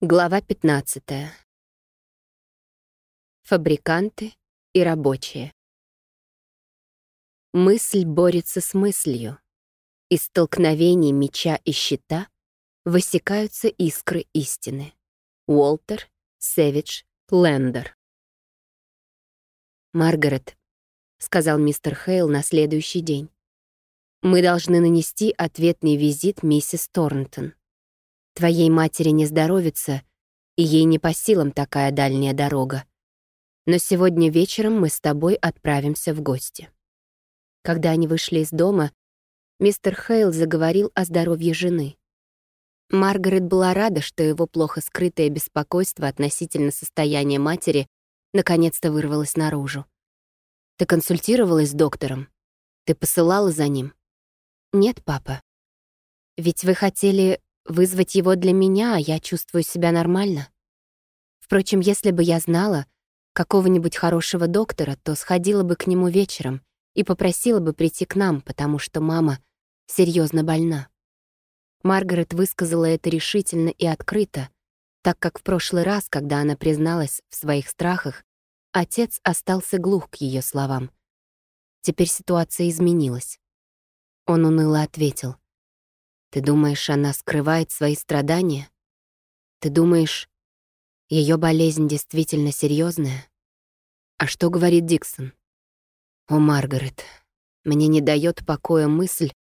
Глава 15. Фабриканты и рабочие. Мысль борется с мыслью. Из столкновений меча и щита высекаются искры истины. Уолтер Сэвидж Лендер. «Маргарет», — сказал мистер Хейл на следующий день, «мы должны нанести ответный визит миссис Торнтон. Твоей матери не здоровится, и ей не по силам такая дальняя дорога. Но сегодня вечером мы с тобой отправимся в гости». Когда они вышли из дома, мистер Хейл заговорил о здоровье жены. Маргарет была рада, что его плохо скрытое беспокойство относительно состояния матери наконец-то вырвалось наружу. «Ты консультировалась с доктором? Ты посылала за ним?» «Нет, папа. Ведь вы хотели вызвать его для меня, а я чувствую себя нормально. Впрочем, если бы я знала какого-нибудь хорошего доктора, то сходила бы к нему вечером и попросила бы прийти к нам, потому что мама серьезно больна. Маргарет высказала это решительно и открыто, так как в прошлый раз, когда она призналась в своих страхах, отец остался глух к ее словам. Теперь ситуация изменилась. Он уныло ответил — ты думаешь, она скрывает свои страдания? Ты думаешь, ее болезнь действительно серьезная? А что говорит Диксон? О, Маргарет, мне не дает покоя мысль,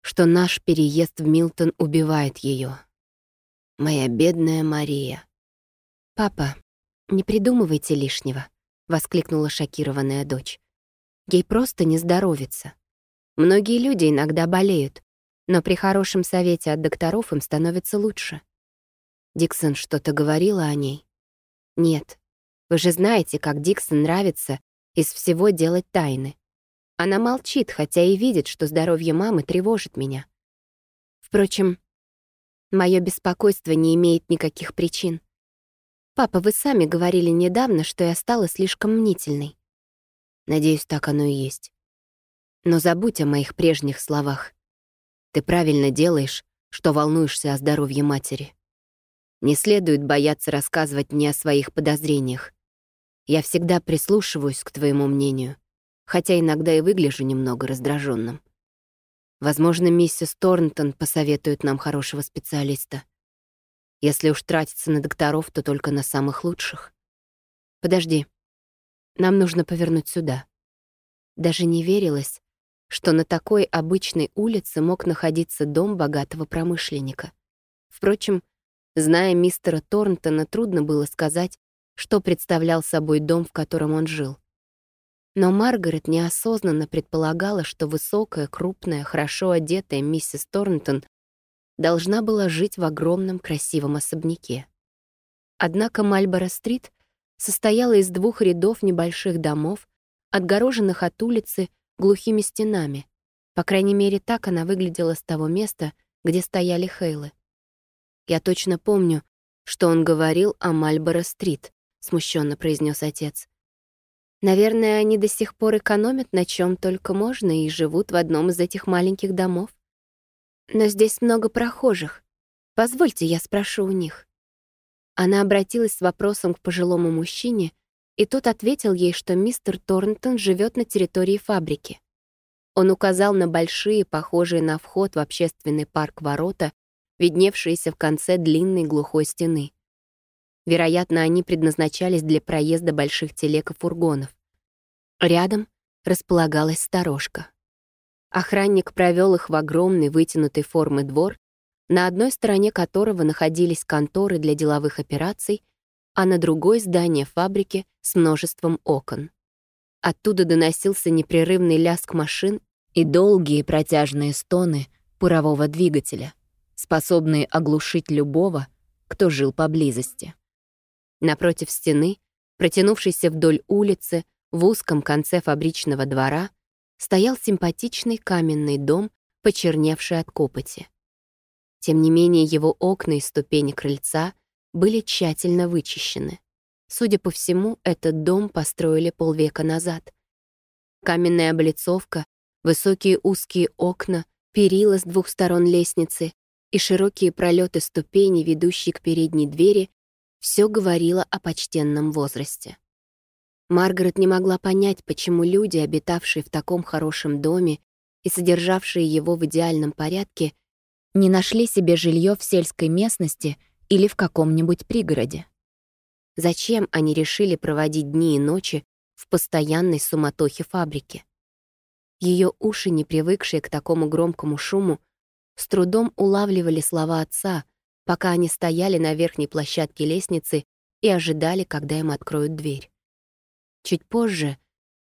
что наш переезд в Милтон убивает ее. Моя бедная Мария. «Папа, не придумывайте лишнего», — воскликнула шокированная дочь. «Ей просто не здоровится. Многие люди иногда болеют, но при хорошем совете от докторов им становится лучше. Диксон что-то говорила о ней? Нет. Вы же знаете, как Диксон нравится из всего делать тайны. Она молчит, хотя и видит, что здоровье мамы тревожит меня. Впрочем, мое беспокойство не имеет никаких причин. Папа, вы сами говорили недавно, что я стала слишком мнительной. Надеюсь, так оно и есть. Но забудь о моих прежних словах. Ты правильно делаешь, что волнуешься о здоровье матери. Не следует бояться рассказывать мне о своих подозрениях. Я всегда прислушиваюсь к твоему мнению, хотя иногда и выгляжу немного раздраженным. Возможно, миссис Торнтон посоветует нам хорошего специалиста. Если уж тратиться на докторов, то только на самых лучших. Подожди. Нам нужно повернуть сюда. Даже не верилось, что на такой обычной улице мог находиться дом богатого промышленника. Впрочем, зная мистера Торнтона, трудно было сказать, что представлял собой дом, в котором он жил. Но Маргарет неосознанно предполагала, что высокая, крупная, хорошо одетая миссис Торнтон должна была жить в огромном красивом особняке. Однако Мальборо-стрит состояла из двух рядов небольших домов, отгороженных от улицы глухими стенами. По крайней мере, так она выглядела с того места, где стояли Хейлы. «Я точно помню, что он говорил о Мальборо-стрит», — смущенно произнес отец. «Наверное, они до сих пор экономят на чем только можно и живут в одном из этих маленьких домов. Но здесь много прохожих. Позвольте, я спрошу у них». Она обратилась с вопросом к пожилому мужчине, и тот ответил ей, что мистер Торнтон живет на территории фабрики. Он указал на большие, похожие на вход в общественный парк ворота, видневшиеся в конце длинной глухой стены. Вероятно, они предназначались для проезда больших телег и фургонов. Рядом располагалась сторожка. Охранник провел их в огромный вытянутой формы двор, на одной стороне которого находились конторы для деловых операций, а на другой — здание фабрики с множеством окон. Оттуда доносился непрерывный лязг машин и долгие протяжные стоны парового двигателя, способные оглушить любого, кто жил поблизости. Напротив стены, протянувшейся вдоль улицы, в узком конце фабричного двора, стоял симпатичный каменный дом, почерневший от копоти. Тем не менее, его окна и ступени крыльца были тщательно вычищены. Судя по всему, этот дом построили полвека назад. Каменная облицовка, высокие узкие окна, перила с двух сторон лестницы и широкие пролеты ступеней, ведущие к передней двери, все говорило о почтенном возрасте. Маргарет не могла понять, почему люди, обитавшие в таком хорошем доме и содержавшие его в идеальном порядке, не нашли себе жилье в сельской местности или в каком-нибудь пригороде. Зачем они решили проводить дни и ночи в постоянной суматохе фабрики? Ее уши, не привыкшие к такому громкому шуму, с трудом улавливали слова отца, пока они стояли на верхней площадке лестницы и ожидали, когда им откроют дверь. Чуть позже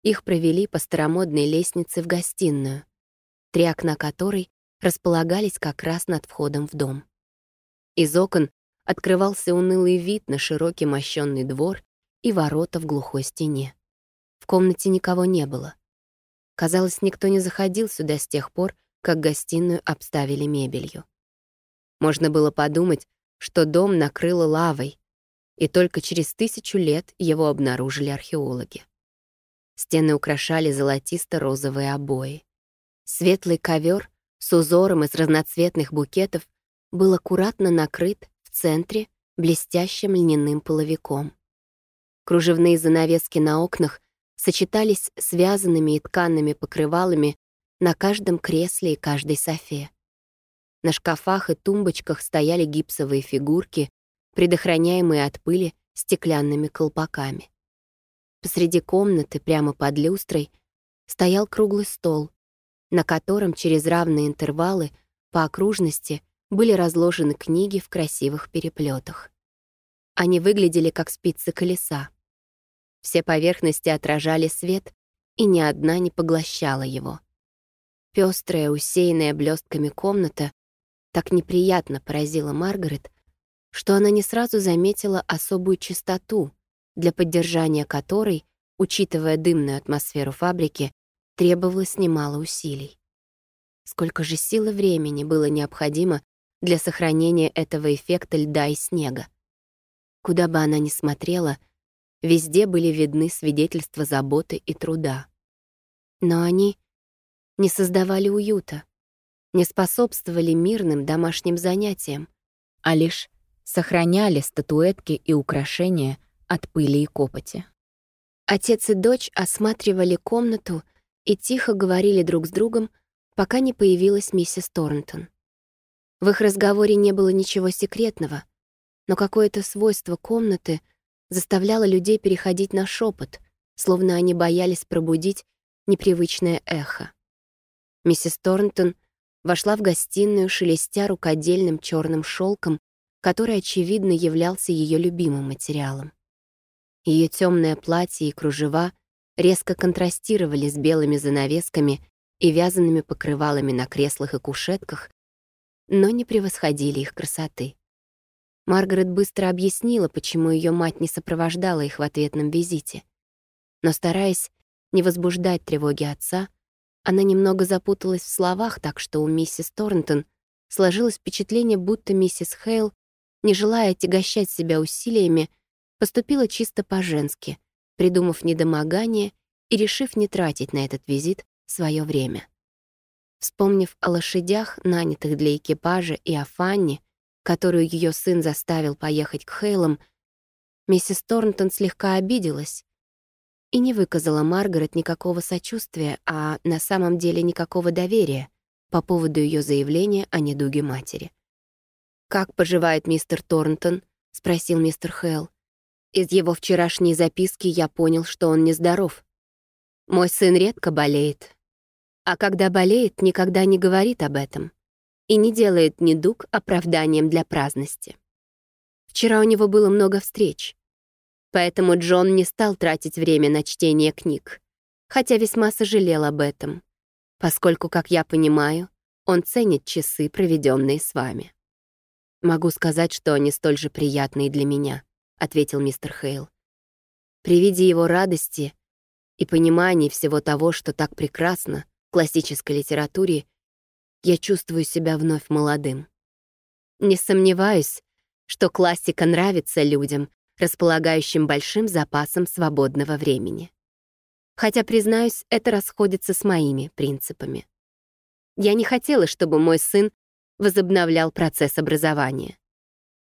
их провели по старомодной лестнице в гостиную, три окна которой располагались как раз над входом в дом. Из окон открывался унылый вид на широкий мощенный двор и ворота в глухой стене. В комнате никого не было. Казалось, никто не заходил сюда с тех пор, как гостиную обставили мебелью. Можно было подумать, что дом накрыло лавой, и только через тысячу лет его обнаружили археологи. Стены украшали золотисто-розовые обои. Светлый ковер с узором из разноцветных букетов был аккуратно накрыт центре блестящим льняным половиком. Кружевные занавески на окнах сочетались с вязаными и тканными покрывалами на каждом кресле и каждой софе. На шкафах и тумбочках стояли гипсовые фигурки, предохраняемые от пыли стеклянными колпаками. Посреди комнаты, прямо под люстрой, стоял круглый стол, на котором через равные интервалы по окружности были разложены книги в красивых переплетах. Они выглядели как спицы колеса. Все поверхности отражали свет, и ни одна не поглощала его. Пестрая, усеянная блестками комната так неприятно поразила Маргарет, что она не сразу заметила особую чистоту, для поддержания которой, учитывая дымную атмосферу фабрики, требовалось немало усилий. Сколько же сил и времени было необходимо для сохранения этого эффекта льда и снега. Куда бы она ни смотрела, везде были видны свидетельства заботы и труда. Но они не создавали уюта, не способствовали мирным домашним занятиям, а лишь сохраняли статуэтки и украшения от пыли и копоти. Отец и дочь осматривали комнату и тихо говорили друг с другом, пока не появилась миссис Торнтон. В их разговоре не было ничего секретного, но какое-то свойство комнаты заставляло людей переходить на шепот, словно они боялись пробудить непривычное эхо. Миссис Торнтон вошла в гостиную, шелестя рукодельным черным шелком который, очевидно, являлся ее любимым материалом. Ее темное платье и кружева резко контрастировали с белыми занавесками и вязаными покрывалами на креслах и кушетках, но не превосходили их красоты. Маргарет быстро объяснила, почему ее мать не сопровождала их в ответном визите. Но, стараясь не возбуждать тревоги отца, она немного запуталась в словах, так что у миссис Торнтон сложилось впечатление, будто миссис Хейл не желая отягощать себя усилиями, поступила чисто по-женски, придумав недомогание и решив не тратить на этот визит свое время. Вспомнив о лошадях, нанятых для экипажа, и о Фанне, которую ее сын заставил поехать к Хейлам, миссис Торнтон слегка обиделась и не выказала Маргарет никакого сочувствия, а на самом деле никакого доверия по поводу ее заявления о недуге матери. «Как поживает мистер Торнтон?» — спросил мистер Хелл. Из его вчерашней записки я понял, что он нездоров. Мой сын редко болеет. А когда болеет, никогда не говорит об этом. И не делает недуг оправданием для праздности. Вчера у него было много встреч. Поэтому Джон не стал тратить время на чтение книг, хотя весьма сожалел об этом, поскольку, как я понимаю, он ценит часы, проведенные с вами. «Могу сказать, что они столь же приятные для меня», — ответил мистер Хейл. При виде его радости и понимании всего того, что так прекрасно классической литературе, я чувствую себя вновь молодым. Не сомневаюсь, что классика нравится людям, располагающим большим запасом свободного времени. Хотя, признаюсь, это расходится с моими принципами. Я не хотела, чтобы мой сын возобновлял процесс образования.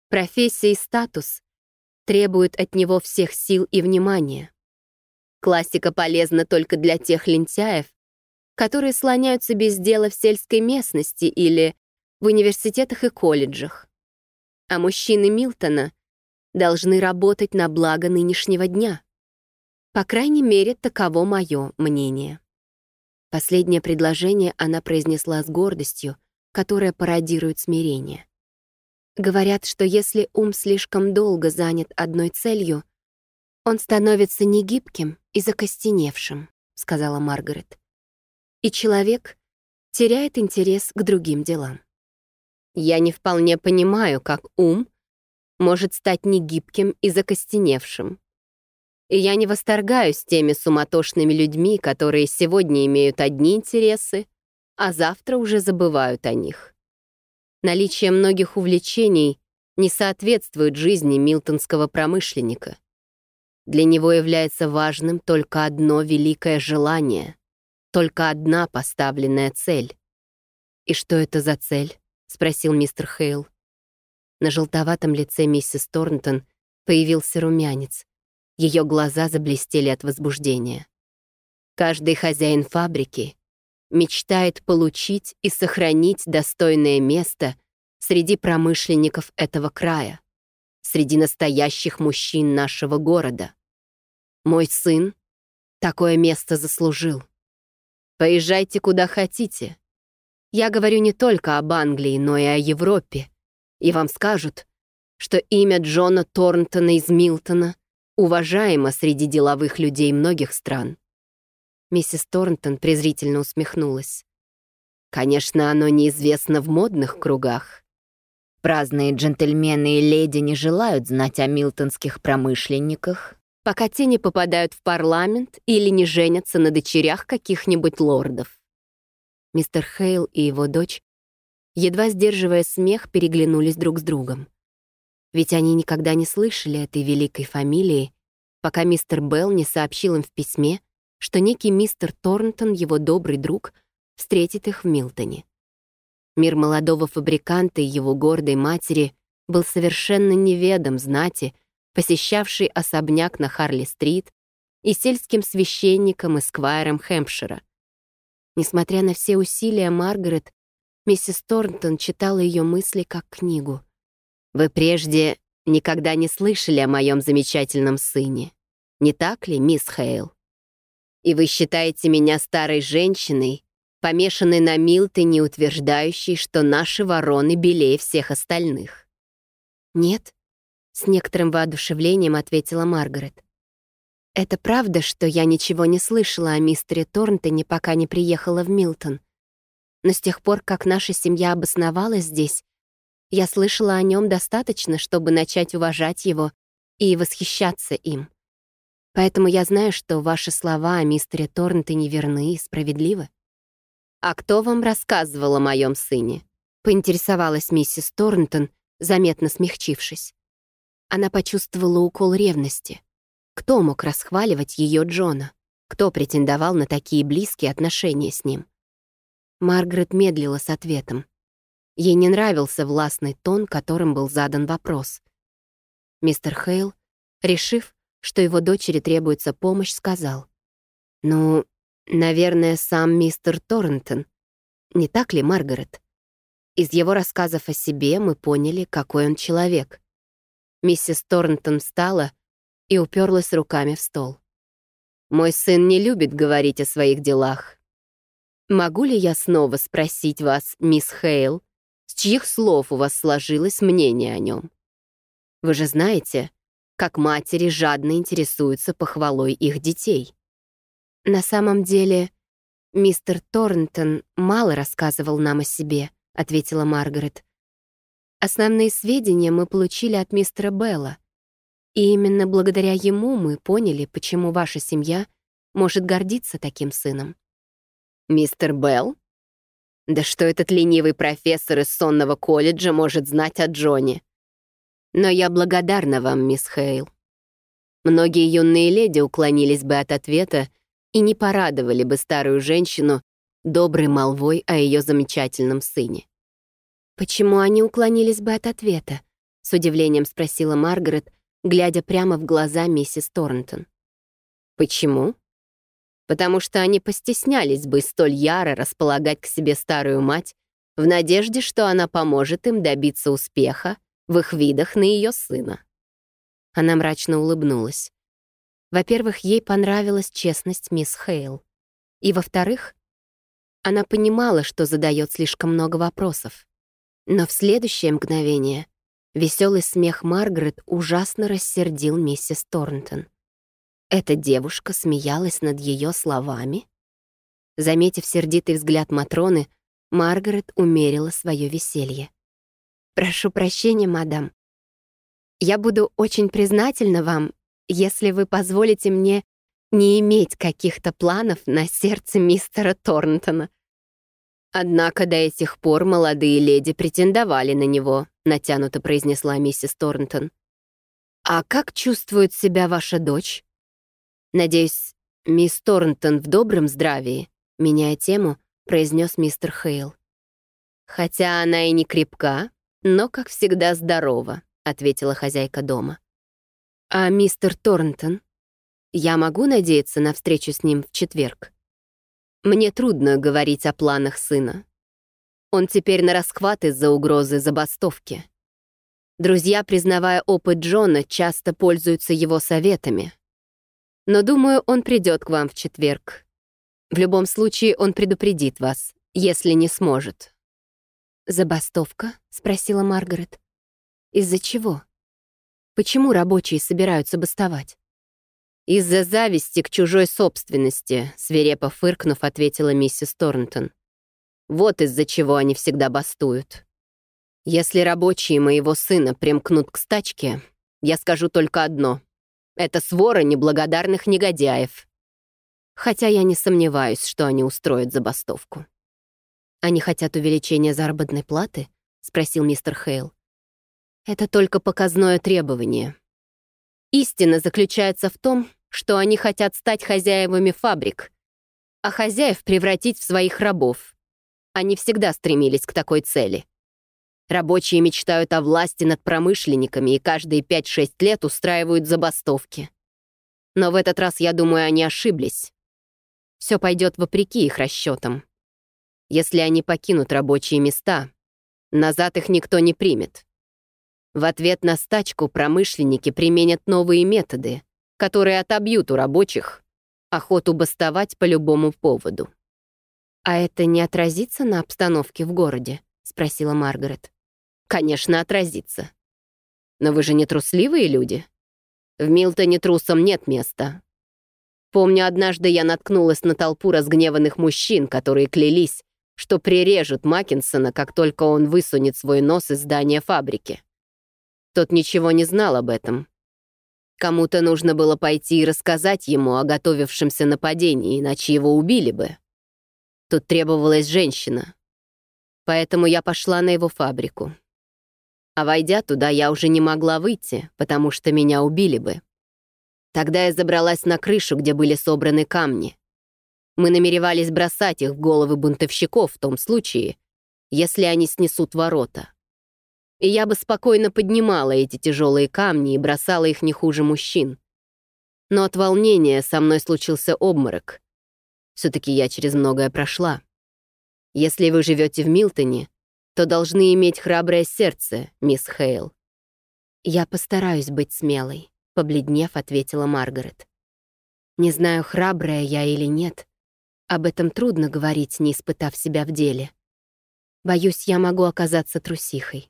Профессия и статус требуют от него всех сил и внимания. Классика полезна только для тех лентяев, которые слоняются без дела в сельской местности или в университетах и колледжах. А мужчины Милтона должны работать на благо нынешнего дня. По крайней мере, таково мое мнение. Последнее предложение она произнесла с гордостью, которая пародирует смирение. Говорят, что если ум слишком долго занят одной целью, он становится негибким и закостеневшим, сказала Маргарет и человек теряет интерес к другим делам. Я не вполне понимаю, как ум может стать негибким и закостеневшим. И я не восторгаюсь теми суматошными людьми, которые сегодня имеют одни интересы, а завтра уже забывают о них. Наличие многих увлечений не соответствует жизни милтонского промышленника. Для него является важным только одно великое желание только одна поставленная цель. «И что это за цель?» — спросил мистер Хейл. На желтоватом лице миссис Торнтон появился румянец. Ее глаза заблестели от возбуждения. Каждый хозяин фабрики мечтает получить и сохранить достойное место среди промышленников этого края, среди настоящих мужчин нашего города. Мой сын такое место заслужил. Поезжайте куда хотите. Я говорю не только об Англии, но и о Европе. И вам скажут, что имя Джона Торнтона из Милтона уважаемо среди деловых людей многих стран. Миссис Торнтон презрительно усмехнулась. Конечно, оно неизвестно в модных кругах. Праздные джентльмены и леди не желают знать о милтонских промышленниках, пока те не попадают в парламент или не женятся на дочерях каких-нибудь лордов. Мистер Хейл и его дочь, едва сдерживая смех, переглянулись друг с другом. Ведь они никогда не слышали этой великой фамилии, пока мистер Белл не сообщил им в письме, что некий мистер Торнтон, его добрый друг, встретит их в Милтоне. Мир молодого фабриканта и его гордой матери был совершенно неведом знати, посещавший особняк на Харли-стрит, и сельским священником и сквайром Хэмпшира. Несмотря на все усилия Маргарет, миссис Торнтон читала ее мысли как книгу. «Вы прежде никогда не слышали о моем замечательном сыне, не так ли, мисс Хейл? И вы считаете меня старой женщиной, помешанной на Милтоне, утверждающей, что наши вороны белее всех остальных?» «Нет», с некоторым воодушевлением ответила Маргарет. «Это правда, что я ничего не слышала о мистере Торнтоне, пока не приехала в Милтон. Но с тех пор, как наша семья обосновалась здесь, я слышала о нем достаточно, чтобы начать уважать его и восхищаться им. Поэтому я знаю, что ваши слова о мистере Торнтоне верны и справедливы». «А кто вам рассказывал о моем сыне?» — поинтересовалась миссис Торнтон, заметно смягчившись. Она почувствовала укол ревности. Кто мог расхваливать ее Джона? Кто претендовал на такие близкие отношения с ним? Маргарет медлила с ответом. Ей не нравился властный тон, которым был задан вопрос. Мистер Хейл, решив, что его дочери требуется помощь, сказал. «Ну, наверное, сам мистер Торрентон. Не так ли, Маргарет? Из его рассказов о себе мы поняли, какой он человек. Миссис Торнтон встала и уперлась руками в стол. «Мой сын не любит говорить о своих делах. Могу ли я снова спросить вас, мисс Хейл, с чьих слов у вас сложилось мнение о нем? Вы же знаете, как матери жадно интересуются похвалой их детей. На самом деле, мистер Торнтон мало рассказывал нам о себе, ответила Маргарет. Основные сведения мы получили от мистера Белла. И именно благодаря ему мы поняли, почему ваша семья может гордиться таким сыном. Мистер Белл? Да что этот ленивый профессор из сонного колледжа может знать о Джоне? Но я благодарна вам, мисс Хейл. Многие юные леди уклонились бы от ответа и не порадовали бы старую женщину доброй молвой о ее замечательном сыне. «Почему они уклонились бы от ответа?» — с удивлением спросила Маргарет, глядя прямо в глаза миссис Торнтон. «Почему?» «Потому что они постеснялись бы столь яро располагать к себе старую мать в надежде, что она поможет им добиться успеха в их видах на ее сына». Она мрачно улыбнулась. Во-первых, ей понравилась честность мисс Хейл. И во-вторых, она понимала, что задает слишком много вопросов. Но в следующее мгновение веселый смех Маргарет ужасно рассердил миссис Торнтон. Эта девушка смеялась над ее словами? Заметив сердитый взгляд Матроны, Маргарет умерила свое веселье. «Прошу прощения, мадам. Я буду очень признательна вам, если вы позволите мне не иметь каких-то планов на сердце мистера Торнтона. Однако до этих пор молодые леди претендовали на него, натянуто произнесла миссис Торнтон. А как чувствует себя ваша дочь? Надеюсь, мисс Торнтон в добром здравии, меняя тему, произнес мистер Хейл. Хотя она и не крепка, но, как всегда, здорова, ответила хозяйка дома. А мистер Торнтон? Я могу надеяться на встречу с ним в четверг? Мне трудно говорить о планах сына. Он теперь на расхват из-за угрозы забастовки. Друзья, признавая опыт Джона, часто пользуются его советами. Но, думаю, он придет к вам в четверг. В любом случае, он предупредит вас, если не сможет. «Забастовка?» — спросила Маргарет. «Из-за чего?» Почему рабочие собираются бастовать? «Из-за зависти к чужой собственности», — свирепо фыркнув, ответила миссис Торнтон. «Вот из-за чего они всегда бастуют. Если рабочие моего сына примкнут к стачке, я скажу только одно. Это свора неблагодарных негодяев. Хотя я не сомневаюсь, что они устроят забастовку». «Они хотят увеличения заработной платы?» — спросил мистер Хейл. Это только показное требование. Истина заключается в том, что они хотят стать хозяевами фабрик, а хозяев превратить в своих рабов. Они всегда стремились к такой цели. Рабочие мечтают о власти над промышленниками и каждые 5-6 лет устраивают забастовки. Но в этот раз, я думаю, они ошиблись. Все пойдет вопреки их расчетам. Если они покинут рабочие места, назад их никто не примет. В ответ на стачку промышленники применят новые методы, которые отобьют у рабочих охоту бастовать по любому поводу. «А это не отразится на обстановке в городе?» — спросила Маргарет. «Конечно, отразится. Но вы же не трусливые люди. В Милтоне трусам нет места. Помню, однажды я наткнулась на толпу разгневанных мужчин, которые клялись, что прирежут Маккинсона, как только он высунет свой нос из здания фабрики. Тот ничего не знал об этом. Кому-то нужно было пойти и рассказать ему о готовившемся нападении, иначе его убили бы. Тут требовалась женщина. Поэтому я пошла на его фабрику. А войдя туда, я уже не могла выйти, потому что меня убили бы. Тогда я забралась на крышу, где были собраны камни. Мы намеревались бросать их в головы бунтовщиков в том случае, если они снесут ворота и я бы спокойно поднимала эти тяжелые камни и бросала их не хуже мужчин. Но от волнения со мной случился обморок. Все-таки я через многое прошла. Если вы живете в Милтоне, то должны иметь храброе сердце, мисс Хейл. «Я постараюсь быть смелой», — побледнев, ответила Маргарет. «Не знаю, храбрая я или нет. Об этом трудно говорить, не испытав себя в деле. Боюсь, я могу оказаться трусихой.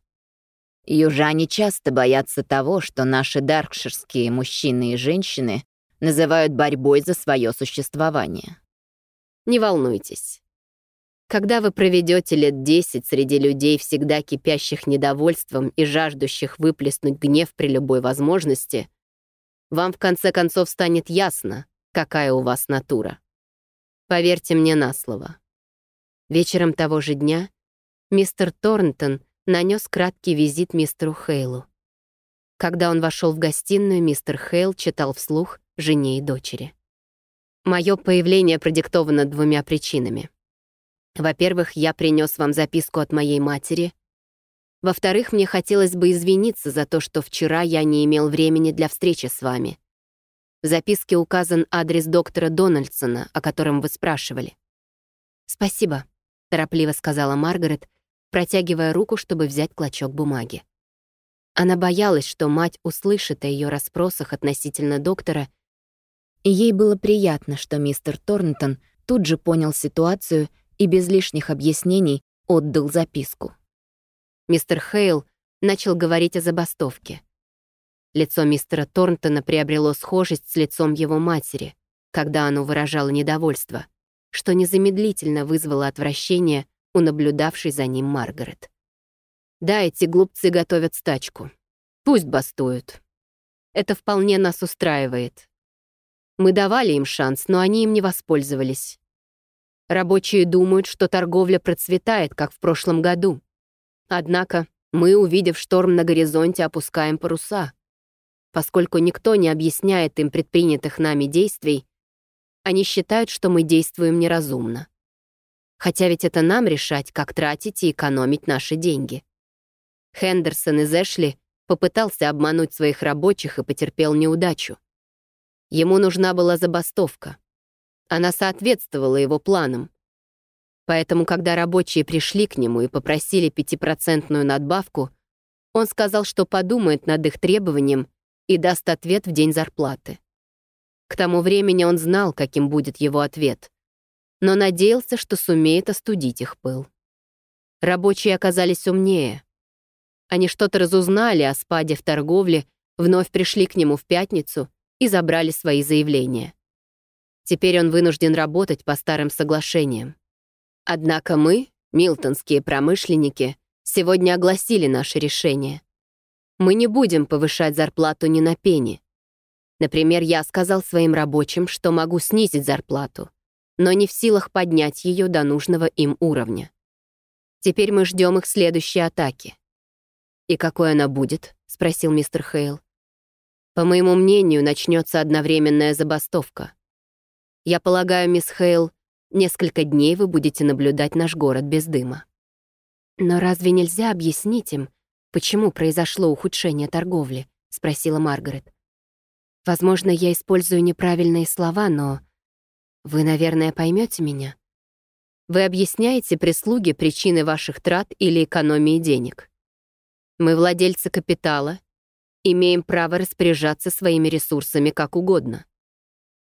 Южане часто боятся того, что наши даркширские мужчины и женщины называют борьбой за свое существование. Не волнуйтесь. Когда вы проведете лет десять среди людей, всегда кипящих недовольством и жаждущих выплеснуть гнев при любой возможности, вам в конце концов станет ясно, какая у вас натура. Поверьте мне на слово. Вечером того же дня мистер Торнтон нанес краткий визит мистеру Хейлу. Когда он вошел в гостиную, мистер Хейл читал вслух жене и дочери. Мое появление продиктовано двумя причинами. Во-первых, я принес вам записку от моей матери, Во-вторых, мне хотелось бы извиниться за то, что вчера я не имел времени для встречи с вами. В записке указан адрес доктора Дональдсона, о котором вы спрашивали. «Спасибо», — торопливо сказала Маргарет, протягивая руку, чтобы взять клочок бумаги. Она боялась, что мать услышит о ее расспросах относительно доктора, и ей было приятно, что мистер Торнтон тут же понял ситуацию и без лишних объяснений отдал записку. Мистер Хейл начал говорить о забастовке. Лицо мистера Торнтона приобрело схожесть с лицом его матери, когда оно выражало недовольство, что незамедлительно вызвало отвращение у наблюдавшей за ним Маргарет. «Да, эти глупцы готовят стачку. Пусть бастуют. Это вполне нас устраивает. Мы давали им шанс, но они им не воспользовались. Рабочие думают, что торговля процветает, как в прошлом году. Однако мы, увидев шторм на горизонте, опускаем паруса. Поскольку никто не объясняет им предпринятых нами действий, они считают, что мы действуем неразумно. Хотя ведь это нам решать, как тратить и экономить наши деньги. Хендерсон из Эшли попытался обмануть своих рабочих и потерпел неудачу. Ему нужна была забастовка. Она соответствовала его планам. Поэтому, когда рабочие пришли к нему и попросили пятипроцентную надбавку, он сказал, что подумает над их требованием и даст ответ в день зарплаты. К тому времени он знал, каким будет его ответ, но надеялся, что сумеет остудить их пыл. Рабочие оказались умнее. Они что-то разузнали о спаде в торговле, вновь пришли к нему в пятницу и забрали свои заявления. Теперь он вынужден работать по старым соглашениям. Однако мы, милтонские промышленники, сегодня огласили наше решение. Мы не будем повышать зарплату ни на пени. Например, я сказал своим рабочим, что могу снизить зарплату, но не в силах поднять ее до нужного им уровня. Теперь мы ждем их следующей атаки. «И какой она будет?» — спросил мистер Хейл. «По моему мнению, начнется одновременная забастовка. Я полагаю, мисс Хейл, Несколько дней вы будете наблюдать наш город без дыма. Но разве нельзя объяснить им, почему произошло ухудшение торговли? Спросила Маргарет. Возможно, я использую неправильные слова, но вы, наверное, поймете меня. Вы объясняете прислуге причины ваших трат или экономии денег. Мы владельцы капитала, имеем право распоряжаться своими ресурсами как угодно.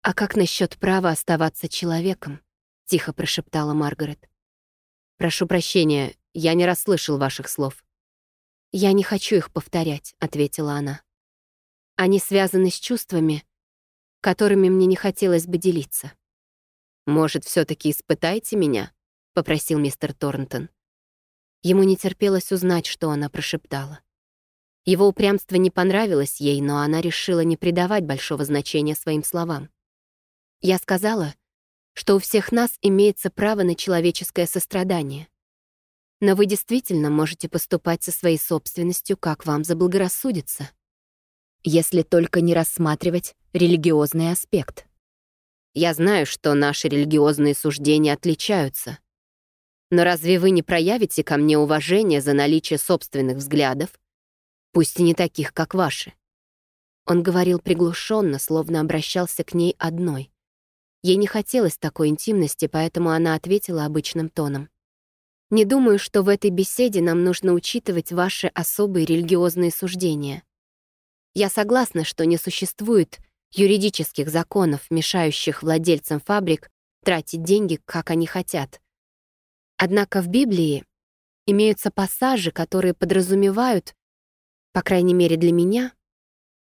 А как насчет права оставаться человеком? — тихо прошептала Маргарет. «Прошу прощения, я не расслышал ваших слов». «Я не хочу их повторять», — ответила она. «Они связаны с чувствами, которыми мне не хотелось бы делиться». «Может, все таки испытайте меня?» — попросил мистер Торнтон. Ему не терпелось узнать, что она прошептала. Его упрямство не понравилось ей, но она решила не придавать большого значения своим словам. Я сказала, что у всех нас имеется право на человеческое сострадание. Но вы действительно можете поступать со своей собственностью, как вам заблагорассудится. Если только не рассматривать религиозный аспект. Я знаю, что наши религиозные суждения отличаются. Но разве вы не проявите ко мне уважение за наличие собственных взглядов, пусть и не таких, как ваши? Он говорил приглушенно, словно обращался к ней одной. Ей не хотелось такой интимности, поэтому она ответила обычным тоном. «Не думаю, что в этой беседе нам нужно учитывать ваши особые религиозные суждения. Я согласна, что не существует юридических законов, мешающих владельцам фабрик тратить деньги, как они хотят. Однако в Библии имеются пассажи, которые подразумевают, по крайней мере для меня,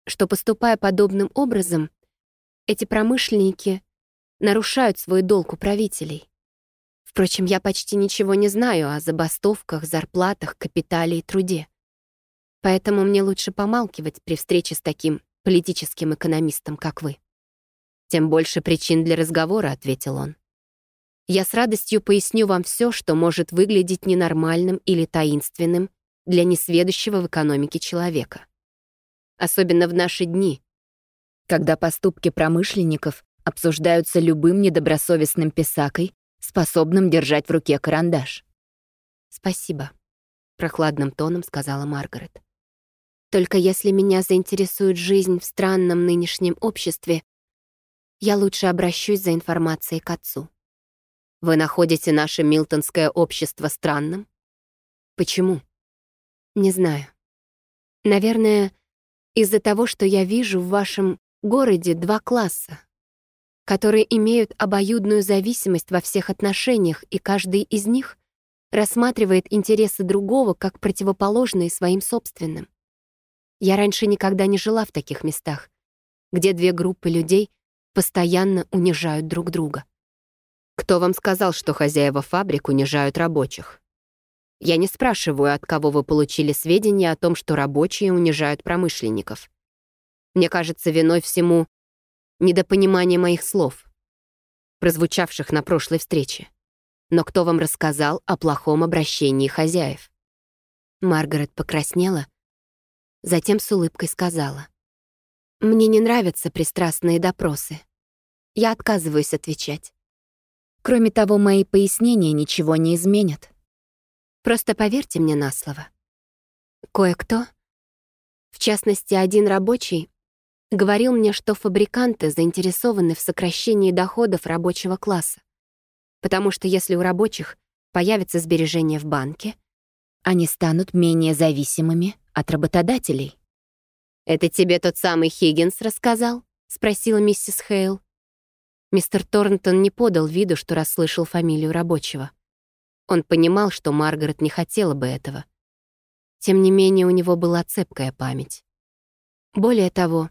что, поступая подобным образом, эти промышленники нарушают свой долг у правителей. Впрочем, я почти ничего не знаю о забастовках, зарплатах, капитале и труде. Поэтому мне лучше помалкивать при встрече с таким политическим экономистом, как вы. «Тем больше причин для разговора», — ответил он. «Я с радостью поясню вам все, что может выглядеть ненормальным или таинственным для несведущего в экономике человека. Особенно в наши дни, когда поступки промышленников обсуждаются любым недобросовестным писакой, способным держать в руке карандаш. «Спасибо», прохладным тоном сказала Маргарет. «Только если меня заинтересует жизнь в странном нынешнем обществе, я лучше обращусь за информацией к отцу». «Вы находите наше милтонское общество странным?» «Почему?» «Не знаю. Наверное, из-за того, что я вижу в вашем городе два класса, которые имеют обоюдную зависимость во всех отношениях, и каждый из них рассматривает интересы другого как противоположные своим собственным. Я раньше никогда не жила в таких местах, где две группы людей постоянно унижают друг друга. Кто вам сказал, что хозяева фабрик унижают рабочих? Я не спрашиваю, от кого вы получили сведения о том, что рабочие унижают промышленников. Мне кажется, виной всему недопонимание моих слов, прозвучавших на прошлой встрече. Но кто вам рассказал о плохом обращении хозяев? Маргарет покраснела, затем с улыбкой сказала. «Мне не нравятся пристрастные допросы. Я отказываюсь отвечать. Кроме того, мои пояснения ничего не изменят. Просто поверьте мне на слово. Кое-кто, в частности, один рабочий, говорил мне, что фабриканты заинтересованы в сокращении доходов рабочего класса потому что если у рабочих появятся сбережения в банке, они станут менее зависимыми от работодателей. «Это тебе тот самый Хиггинс рассказал?» — спросила миссис Хейл. Мистер Торнтон не подал виду, что расслышал фамилию рабочего. Он понимал, что Маргарет не хотела бы этого. Тем не менее, у него была цепкая память. Более того,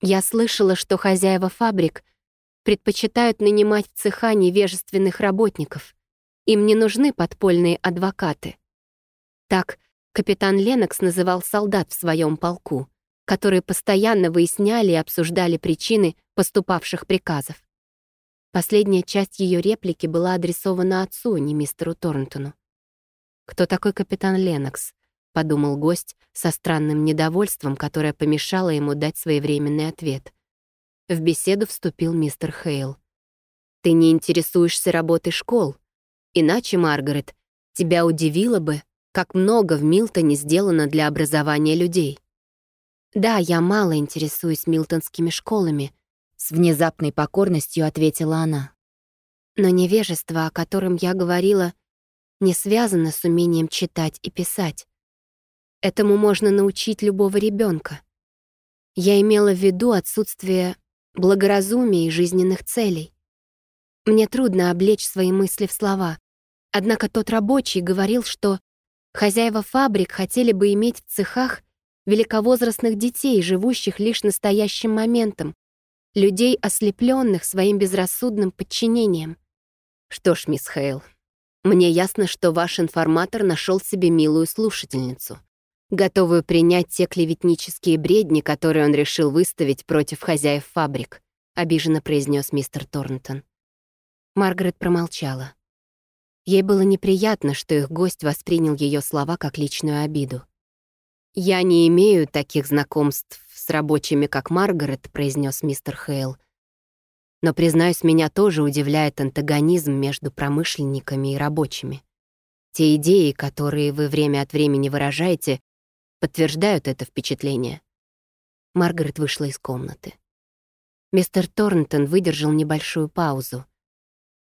я слышала, что хозяева фабрик предпочитают нанимать в цеха невежественных работников. Им не нужны подпольные адвокаты. Так капитан Ленокс называл солдат в своем полку, которые постоянно выясняли и обсуждали причины поступавших приказов. Последняя часть ее реплики была адресована отцу, не мистеру Торнтону. «Кто такой капитан Ленокс?» — подумал гость со странным недовольством, которое помешало ему дать своевременный ответ — в беседу вступил мистер Хейл. «Ты не интересуешься работой школ. Иначе, Маргарет, тебя удивило бы, как много в Милтоне сделано для образования людей». «Да, я мало интересуюсь милтонскими школами», — с внезапной покорностью ответила она. «Но невежество, о котором я говорила, не связано с умением читать и писать. Этому можно научить любого ребенка. Я имела в виду отсутствие благоразумия и жизненных целей. Мне трудно облечь свои мысли в слова. Однако тот рабочий говорил, что хозяева фабрик хотели бы иметь в цехах великовозрастных детей, живущих лишь настоящим моментом, людей, ослепленных своим безрассудным подчинением. Что ж, мисс Хейл, мне ясно, что ваш информатор нашел себе милую слушательницу готовую принять те клеветнические бредни, которые он решил выставить против хозяев фабрик», — обиженно произнес мистер Торнтон. Маргарет промолчала. Ей было неприятно, что их гость воспринял ее слова как личную обиду. «Я не имею таких знакомств с рабочими, как Маргарет», — произнес мистер Хейл. «Но, признаюсь, меня тоже удивляет антагонизм между промышленниками и рабочими. Те идеи, которые вы время от времени выражаете, подтверждают это впечатление. Маргарет вышла из комнаты. Мистер Торнтон выдержал небольшую паузу.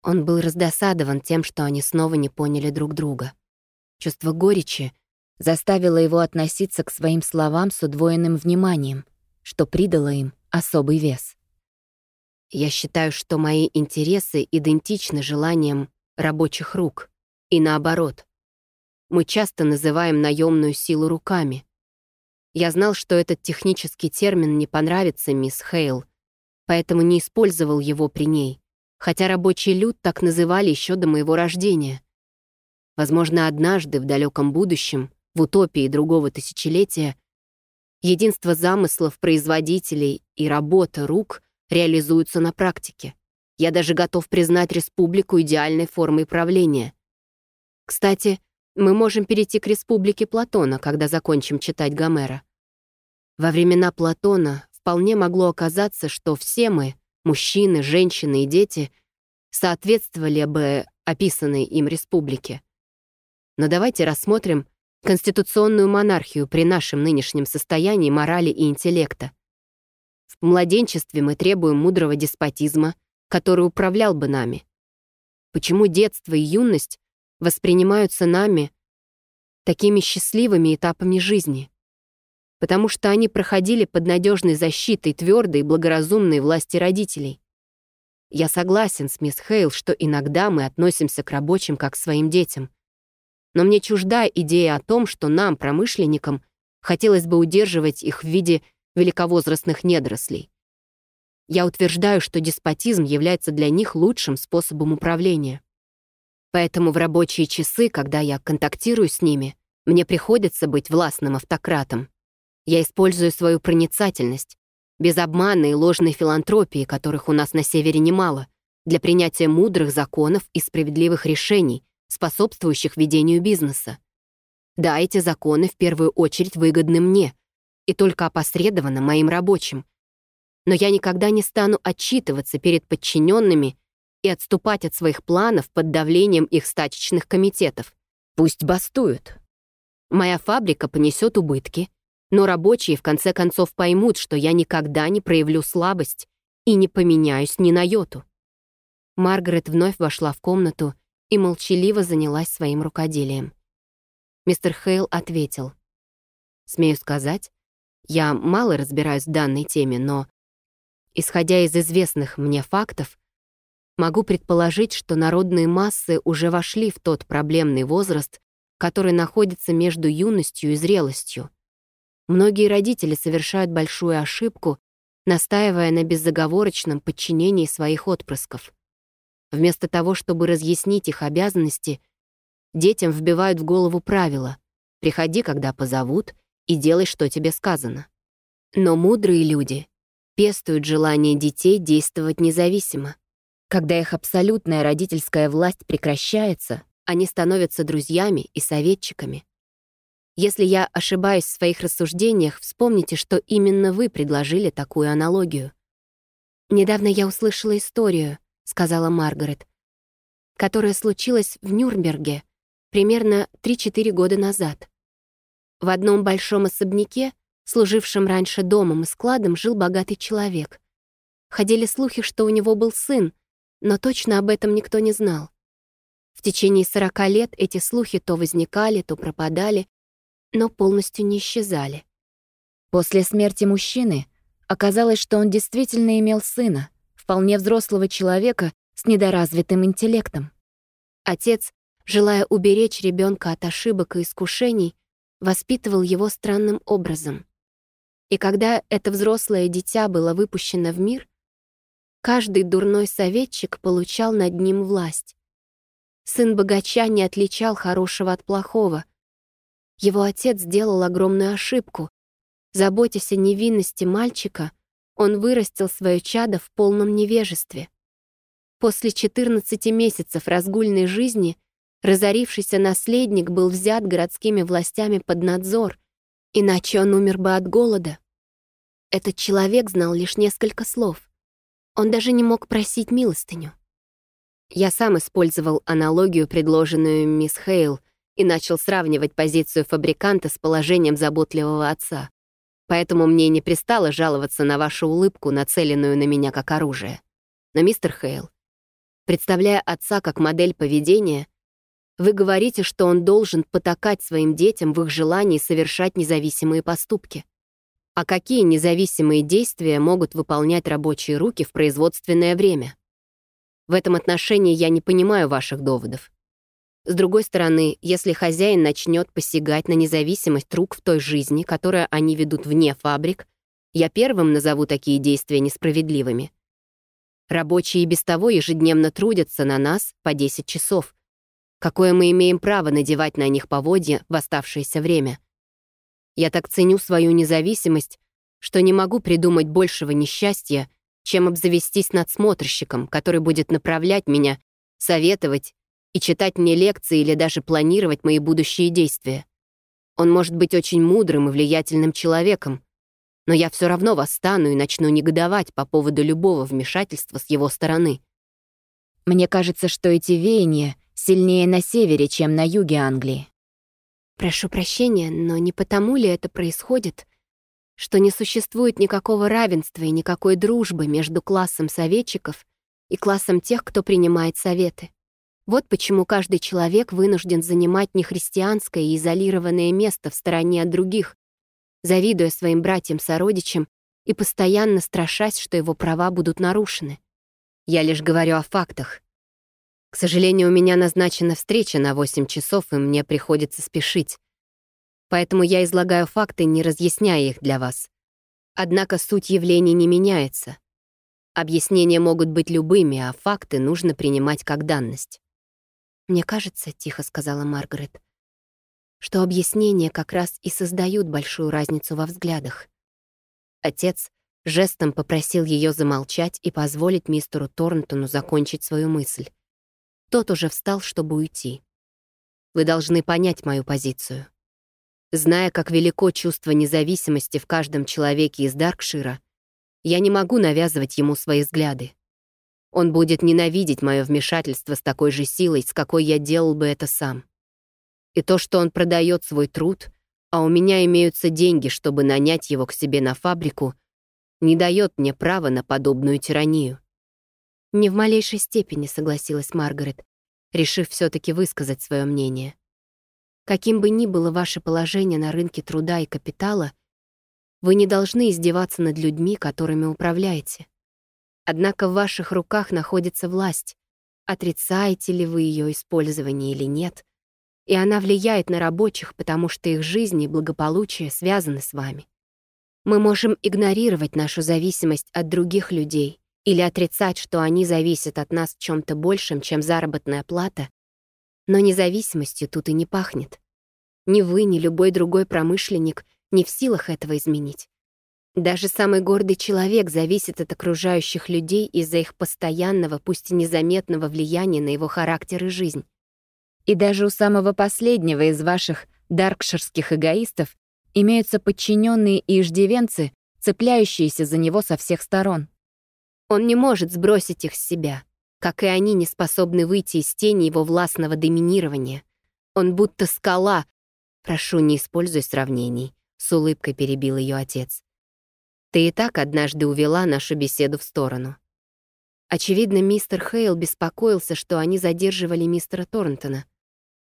Он был раздосадован тем, что они снова не поняли друг друга. Чувство горечи заставило его относиться к своим словам с удвоенным вниманием, что придало им особый вес. «Я считаю, что мои интересы идентичны желаниям рабочих рук, и наоборот. Мы часто называем наемную силу руками. Я знал, что этот технический термин не понравится мисс Хейл, поэтому не использовал его при ней, хотя рабочий люд так называли еще до моего рождения. Возможно, однажды в далеком будущем, в утопии другого тысячелетия, единство замыслов производителей и работа рук реализуются на практике. Я даже готов признать республику идеальной формой правления. Кстати, мы можем перейти к республике Платона, когда закончим читать Гомера. Во времена Платона вполне могло оказаться, что все мы, мужчины, женщины и дети, соответствовали бы описанной им республике. Но давайте рассмотрим конституционную монархию при нашем нынешнем состоянии морали и интеллекта. В младенчестве мы требуем мудрого деспотизма, который управлял бы нами. Почему детство и юность воспринимаются нами такими счастливыми этапами жизни? Потому что они проходили под надежной защитой твердой и благоразумной власти родителей. Я согласен с мисс Хейл, что иногда мы относимся к рабочим как к своим детям. Но мне чужда идея о том, что нам, промышленникам, хотелось бы удерживать их в виде великовозрастных недорослей. Я утверждаю, что деспотизм является для них лучшим способом управления. Поэтому в рабочие часы, когда я контактирую с ними, мне приходится быть властным автократом. Я использую свою проницательность, без обмана и ложной филантропии, которых у нас на Севере немало, для принятия мудрых законов и справедливых решений, способствующих ведению бизнеса. Да, эти законы в первую очередь выгодны мне и только опосредованно моим рабочим. Но я никогда не стану отчитываться перед подчиненными и отступать от своих планов под давлением их стачечных комитетов. Пусть бастуют. Моя фабрика понесет убытки, но рабочие в конце концов поймут, что я никогда не проявлю слабость и не поменяюсь ни на йоту. Маргарет вновь вошла в комнату и молчаливо занялась своим рукоделием. Мистер Хейл ответил. «Смею сказать, я мало разбираюсь в данной теме, но, исходя из известных мне фактов, могу предположить, что народные массы уже вошли в тот проблемный возраст, который находится между юностью и зрелостью. Многие родители совершают большую ошибку, настаивая на безоговорочном подчинении своих отпрысков. Вместо того, чтобы разъяснить их обязанности, детям вбивают в голову правила «приходи, когда позовут, и делай, что тебе сказано». Но мудрые люди пестуют желание детей действовать независимо. Когда их абсолютная родительская власть прекращается, они становятся друзьями и советчиками. Если я ошибаюсь в своих рассуждениях, вспомните, что именно вы предложили такую аналогию. «Недавно я услышала историю», — сказала Маргарет, которая случилась в Нюрнберге примерно 3-4 года назад. В одном большом особняке, служившем раньше домом и складом, жил богатый человек. Ходили слухи, что у него был сын, но точно об этом никто не знал. В течение 40 лет эти слухи то возникали, то пропадали, но полностью не исчезали. После смерти мужчины оказалось, что он действительно имел сына, вполне взрослого человека с недоразвитым интеллектом. Отец, желая уберечь ребенка от ошибок и искушений, воспитывал его странным образом. И когда это взрослое дитя было выпущено в мир, каждый дурной советчик получал над ним власть. Сын богача не отличал хорошего от плохого — его отец сделал огромную ошибку. Заботясь о невинности мальчика, он вырастил свое чадо в полном невежестве. После 14 месяцев разгульной жизни разорившийся наследник был взят городскими властями под надзор, иначе он умер бы от голода. Этот человек знал лишь несколько слов. Он даже не мог просить милостыню. Я сам использовал аналогию, предложенную мисс Хейл, и начал сравнивать позицию фабриканта с положением заботливого отца. Поэтому мне не пристало жаловаться на вашу улыбку, нацеленную на меня как оружие. Но, мистер Хейл, представляя отца как модель поведения, вы говорите, что он должен потакать своим детям в их желании совершать независимые поступки. А какие независимые действия могут выполнять рабочие руки в производственное время? В этом отношении я не понимаю ваших доводов. С другой стороны, если хозяин начнет посягать на независимость рук в той жизни, которую они ведут вне фабрик, я первым назову такие действия несправедливыми. Рабочие без того ежедневно трудятся на нас по 10 часов. Какое мы имеем право надевать на них поводья в оставшееся время? Я так ценю свою независимость, что не могу придумать большего несчастья, чем обзавестись надсмотрщиком, который будет направлять меня, советовать и читать мне лекции или даже планировать мои будущие действия. Он может быть очень мудрым и влиятельным человеком, но я все равно восстану и начну негодовать по поводу любого вмешательства с его стороны. Мне кажется, что эти веяния сильнее на севере, чем на юге Англии. Прошу прощения, но не потому ли это происходит, что не существует никакого равенства и никакой дружбы между классом советчиков и классом тех, кто принимает советы? Вот почему каждый человек вынужден занимать нехристианское и изолированное место в стороне от других, завидуя своим братьям-сородичам и постоянно страшась, что его права будут нарушены. Я лишь говорю о фактах. К сожалению, у меня назначена встреча на 8 часов, и мне приходится спешить. Поэтому я излагаю факты, не разъясняя их для вас. Однако суть явлений не меняется. Объяснения могут быть любыми, а факты нужно принимать как данность. «Мне кажется», — тихо сказала Маргарет, что объяснения как раз и создают большую разницу во взглядах. Отец жестом попросил ее замолчать и позволить мистеру Торнтону закончить свою мысль. Тот уже встал, чтобы уйти. «Вы должны понять мою позицию. Зная, как велико чувство независимости в каждом человеке из Даркшира, я не могу навязывать ему свои взгляды. Он будет ненавидеть мое вмешательство с такой же силой, с какой я делал бы это сам. И то, что он продает свой труд, а у меня имеются деньги, чтобы нанять его к себе на фабрику, не дает мне права на подобную тиранию. Не в малейшей степени согласилась Маргарет, решив все таки высказать свое мнение. Каким бы ни было ваше положение на рынке труда и капитала, вы не должны издеваться над людьми, которыми управляете. Однако в ваших руках находится власть. Отрицаете ли вы ее использование или нет? И она влияет на рабочих, потому что их жизнь и благополучие связаны с вами. Мы можем игнорировать нашу зависимость от других людей или отрицать, что они зависят от нас чем-то большем, чем заработная плата, но независимостью тут и не пахнет. Ни вы, ни любой другой промышленник не в силах этого изменить. Даже самый гордый человек зависит от окружающих людей из-за их постоянного, пусть и незаметного влияния на его характер и жизнь. И даже у самого последнего из ваших даркширских эгоистов имеются подчиненные и иждивенцы, цепляющиеся за него со всех сторон. Он не может сбросить их с себя, как и они не способны выйти из тени его властного доминирования. Он будто скала. Прошу, не используй сравнений, — с улыбкой перебил ее отец. Ты и так однажды увела нашу беседу в сторону. Очевидно, мистер Хейл беспокоился, что они задерживали мистера Торнтона.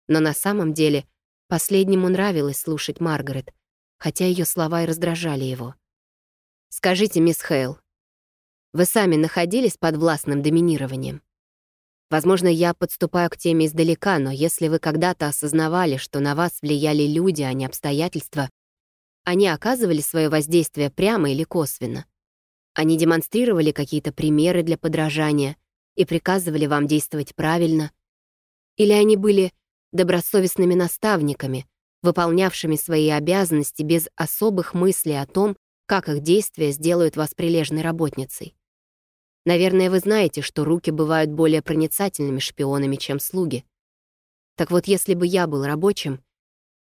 Но на самом деле последнему нравилось слушать Маргарет, хотя ее слова и раздражали его. «Скажите, мисс Хейл, вы сами находились под властным доминированием? Возможно, я подступаю к теме издалека, но если вы когда-то осознавали, что на вас влияли люди, а не обстоятельства, они оказывали свое воздействие прямо или косвенно. Они демонстрировали какие-то примеры для подражания и приказывали вам действовать правильно. Или они были добросовестными наставниками, выполнявшими свои обязанности без особых мыслей о том, как их действия сделают вас прилежной работницей. Наверное, вы знаете, что руки бывают более проницательными шпионами, чем слуги. Так вот, если бы я был рабочим,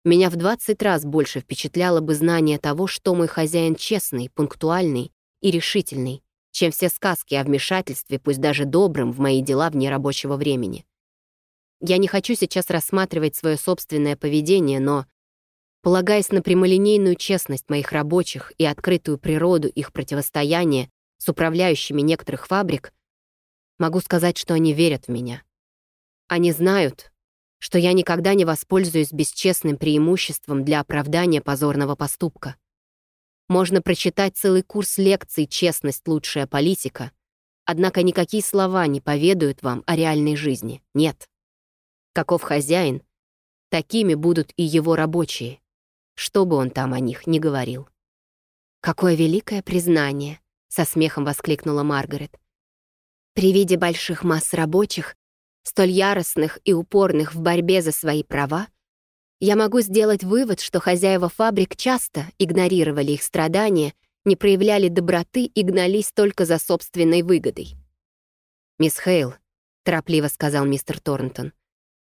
меня в 20 раз больше впечатляло бы знание того, что мой хозяин честный, пунктуальный и решительный, чем все сказки о вмешательстве, пусть даже добрым, в мои дела вне рабочего времени. Я не хочу сейчас рассматривать свое собственное поведение, но, полагаясь на прямолинейную честность моих рабочих и открытую природу их противостояния с управляющими некоторых фабрик, могу сказать, что они верят в меня. Они знают, что я никогда не воспользуюсь бесчестным преимуществом для оправдания позорного поступка. Можно прочитать целый курс лекций «Честность — лучшая политика», однако никакие слова не поведают вам о реальной жизни. Нет. Каков хозяин, такими будут и его рабочие, что бы он там о них ни говорил. «Какое великое признание!» — со смехом воскликнула Маргарет. При виде больших масс рабочих столь яростных и упорных в борьбе за свои права, я могу сделать вывод, что хозяева фабрик часто игнорировали их страдания, не проявляли доброты и гнались только за собственной выгодой. «Мисс Хейл», — торопливо сказал мистер Торнтон,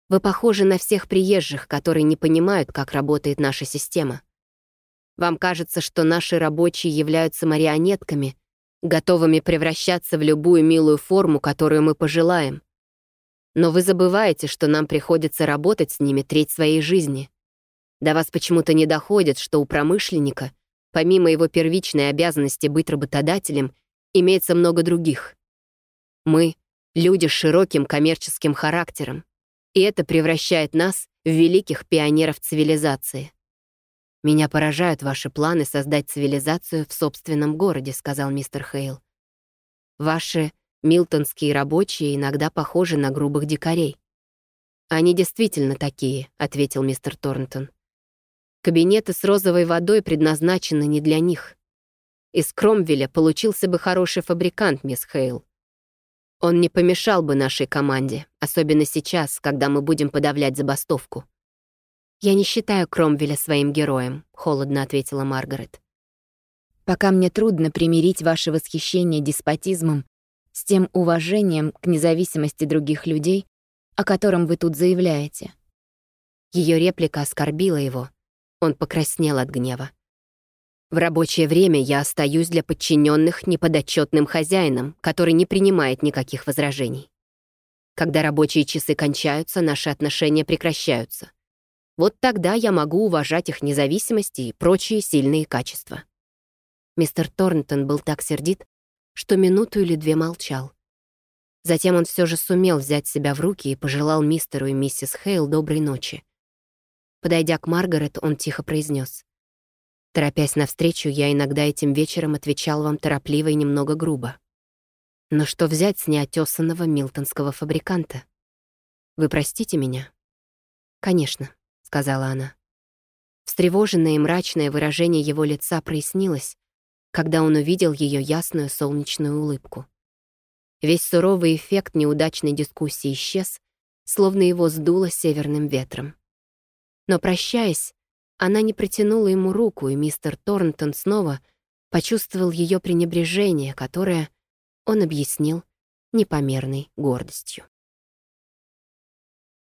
«вы похожи на всех приезжих, которые не понимают, как работает наша система. Вам кажется, что наши рабочие являются марионетками, готовыми превращаться в любую милую форму, которую мы пожелаем. Но вы забываете, что нам приходится работать с ними треть своей жизни. До вас почему-то не доходит, что у промышленника, помимо его первичной обязанности быть работодателем, имеется много других. Мы — люди с широким коммерческим характером, и это превращает нас в великих пионеров цивилизации. «Меня поражают ваши планы создать цивилизацию в собственном городе», — сказал мистер Хейл. «Ваши милтонские рабочие иногда похожи на грубых дикарей». «Они действительно такие», — ответил мистер Торнтон. «Кабинеты с розовой водой предназначены не для них. Из Кромвеля получился бы хороший фабрикант, мисс Хейл. Он не помешал бы нашей команде, особенно сейчас, когда мы будем подавлять забастовку. «Я не считаю Кромвеля своим героем», — холодно ответила Маргарет. «Пока мне трудно примирить ваше восхищение деспотизмом с тем уважением к независимости других людей, о котором вы тут заявляете». Ее реплика оскорбила его. Он покраснел от гнева. В рабочее время я остаюсь для подчиненных неподотчетным хозяином, который не принимает никаких возражений. Когда рабочие часы кончаются, наши отношения прекращаются. Вот тогда я могу уважать их независимость и прочие сильные качества. Мистер Торнтон был так сердит, что минуту или две молчал. Затем он все же сумел взять себя в руки и пожелал мистеру и миссис Хейл доброй ночи. Подойдя к Маргарет, он тихо произнес: «Торопясь навстречу, я иногда этим вечером отвечал вам торопливо и немного грубо. Но что взять с неотесанного милтонского фабриканта? Вы простите меня?» «Конечно», — сказала она. Встревоженное и мрачное выражение его лица прояснилось, когда он увидел ее ясную солнечную улыбку. Весь суровый эффект неудачной дискуссии исчез, словно его сдуло северным ветром. Но, прощаясь, она не протянула ему руку, и мистер Торнтон снова почувствовал ее пренебрежение, которое он объяснил непомерной гордостью.